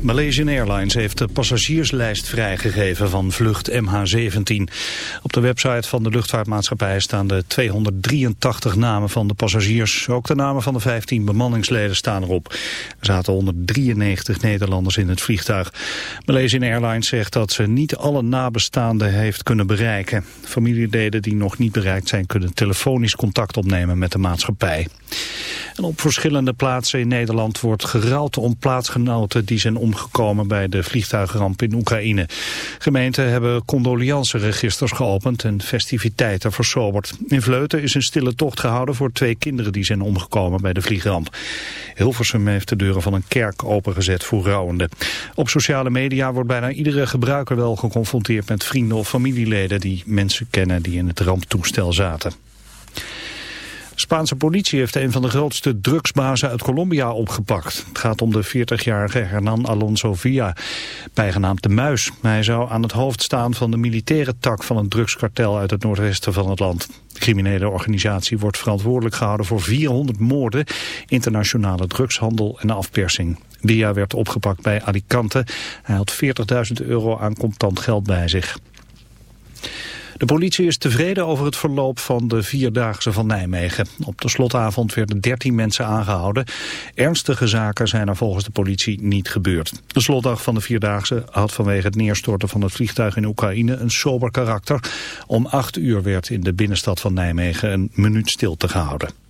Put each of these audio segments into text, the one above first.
Malaysian Airlines heeft de passagierslijst vrijgegeven van vlucht MH17. Op de website van de luchtvaartmaatschappij staan de 283 namen van de passagiers. Ook de namen van de 15 bemanningsleden staan erop. Er zaten 193 Nederlanders in het vliegtuig. Malaysian Airlines zegt dat ze niet alle nabestaanden heeft kunnen bereiken. Familieleden die nog niet bereikt zijn kunnen telefonisch contact opnemen met de maatschappij. En op verschillende plaatsen in Nederland wordt gerouwd om plaatsgenoten die zijn omgekomen bij de vliegtuigramp in Oekraïne. Gemeenten hebben condolianceregisters geopend en festiviteiten versoberd. In Vleuten is een stille tocht gehouden voor twee kinderen die zijn omgekomen bij de vliegramp. Hilversum heeft de deuren van een kerk opengezet voor rouwenden. Op sociale media wordt bijna iedere gebruiker wel geconfronteerd met vrienden of familieleden die mensen kennen die in het ramptoestel zaten. Spaanse politie heeft een van de grootste drugsbazen uit Colombia opgepakt. Het gaat om de 40-jarige Hernan Alonso Villa, bijgenaamd de Muis. Hij zou aan het hoofd staan van de militaire tak van een drugskartel uit het noordwesten van het land. De criminele organisatie wordt verantwoordelijk gehouden voor 400 moorden, internationale drugshandel en afpersing. Villa werd opgepakt bij Alicante. Hij had 40.000 euro aan contant geld bij zich. De politie is tevreden over het verloop van de Vierdaagse van Nijmegen. Op de slotavond werden 13 mensen aangehouden. Ernstige zaken zijn er volgens de politie niet gebeurd. De slotdag van de Vierdaagse had vanwege het neerstorten van het vliegtuig in Oekraïne een sober karakter. Om 8 uur werd in de binnenstad van Nijmegen een minuut stilte gehouden.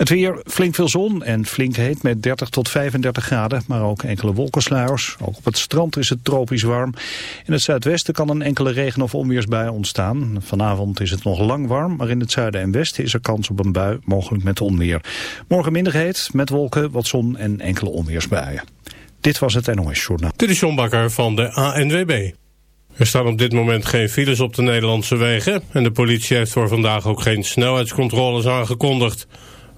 Het weer, flink veel zon en flink heet met 30 tot 35 graden, maar ook enkele wolkensluiers. Ook op het strand is het tropisch warm. In het zuidwesten kan een enkele regen- of onweersbui ontstaan. Vanavond is het nog lang warm, maar in het zuiden en westen is er kans op een bui, mogelijk met onweer. Morgen minder heet, met wolken, wat zon en enkele onweersbuien. Dit was het NOS Journaal. Dit is John Bakker van de ANWB. Er staan op dit moment geen files op de Nederlandse wegen... en de politie heeft voor vandaag ook geen snelheidscontroles aangekondigd.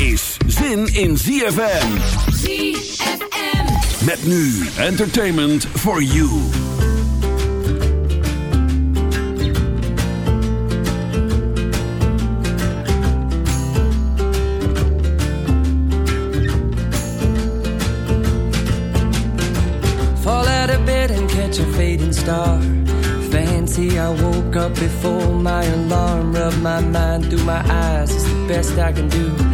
is zin in ZFM. ZFM. Met nu entertainment for you. Fall out of bed and catch a fading star. Fancy I woke up before my alarm. Rub my mind through my eyes. It's the best I can do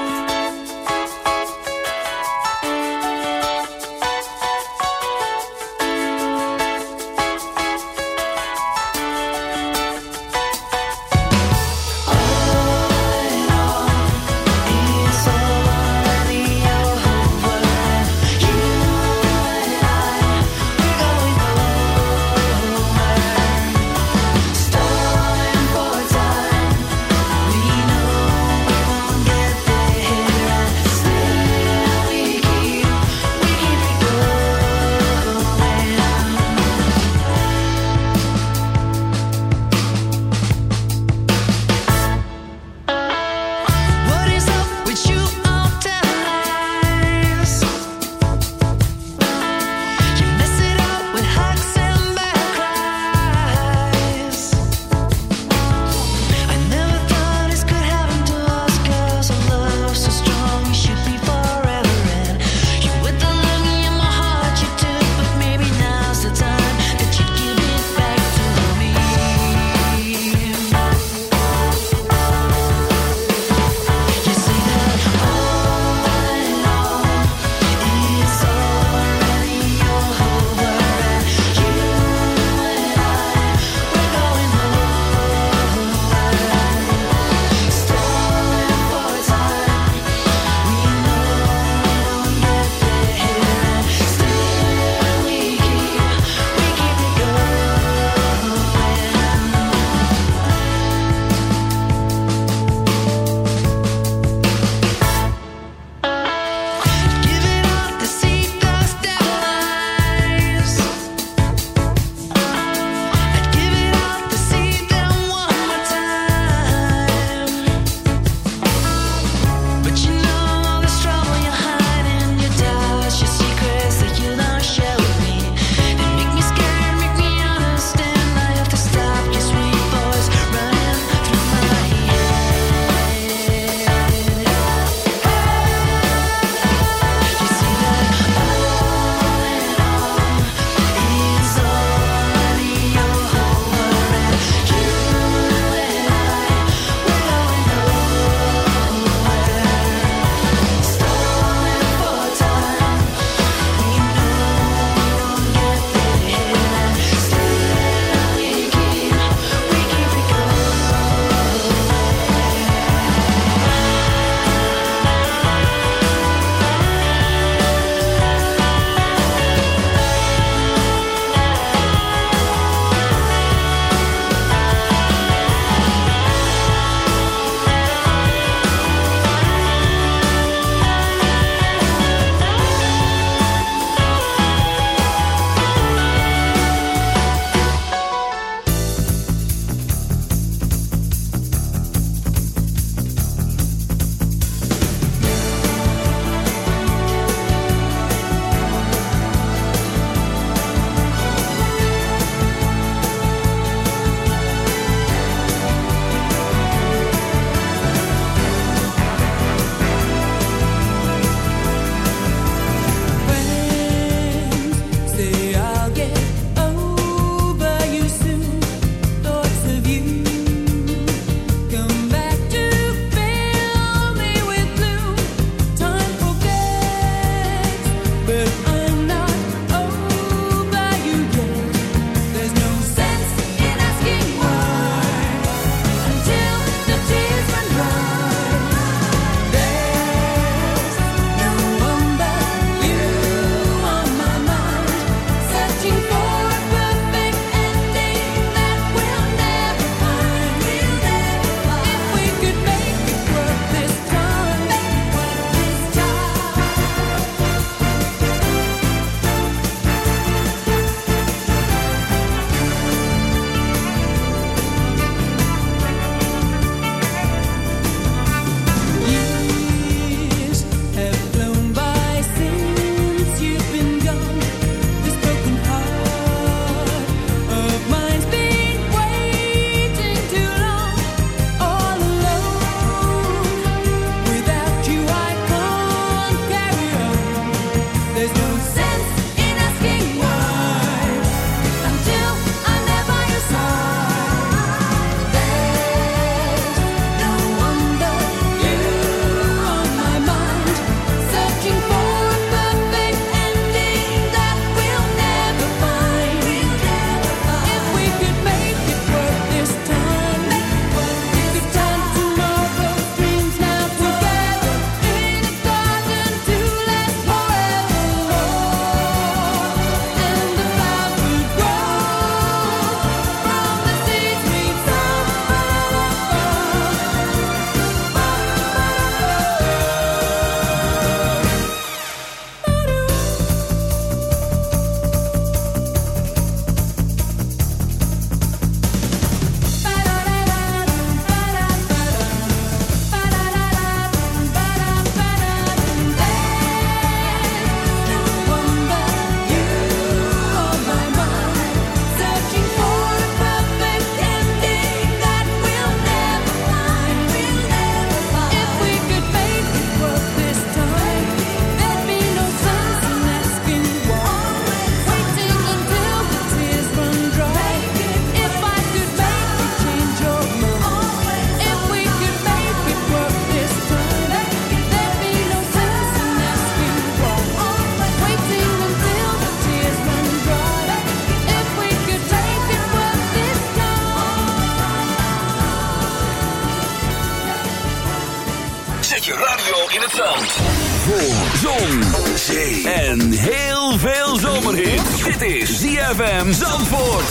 ZFM Zandvoort.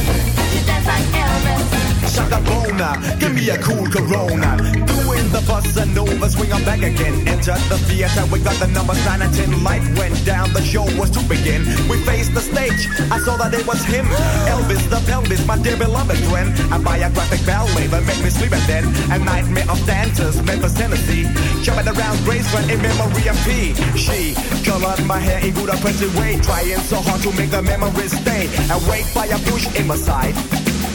Shaka Bona, give me a cool Corona. Doing the bossa nova, swing on back again. Entered the theater, we got the number 9 and 10. Light went down, the show was to begin. We faced the stage, I saw that it was him. Elvis the pelvis, my dear beloved friend. A biographic ballet that made me sleep and then a nightmare of dancers, Memphis, Tennessee. Jumping around Grace Graceland in memory of P. She colored my hair in good oppressive way, trying so hard to make the memories stay. Awake by a bush in my side.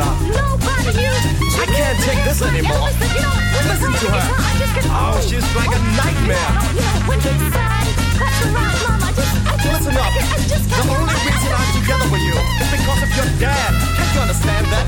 up. I can't take this anymore. Listen to her. Oh, she's like a nightmare. Listen up. The only reason I'm together with you is because of your dad. Can't you understand that?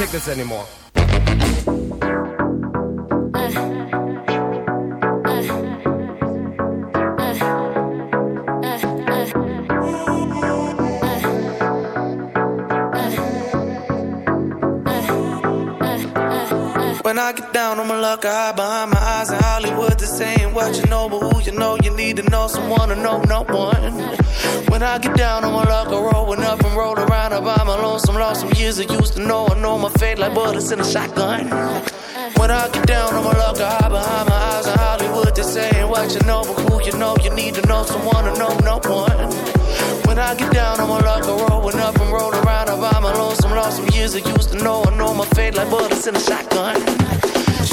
Take this anymore. I get down on my luck, I hide behind my eyes in Hollywood. This ain't what you know, but who you know, you need to know someone to know no one. When I get down on my luck, I rolling up and roll around. I buy my lonesome, lost some years I used to know. I know my fate like bullets in a shotgun. When I get down on my luck, I hide behind my eyes in Hollywood. This ain't what you know, but who you know, you need to know someone to know no one. When I get down on my luck, I rolling up and roll around. I buy my lonesome, lost some years I used to know. I know my fate like bullets in a shotgun.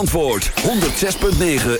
Antwoord 106.9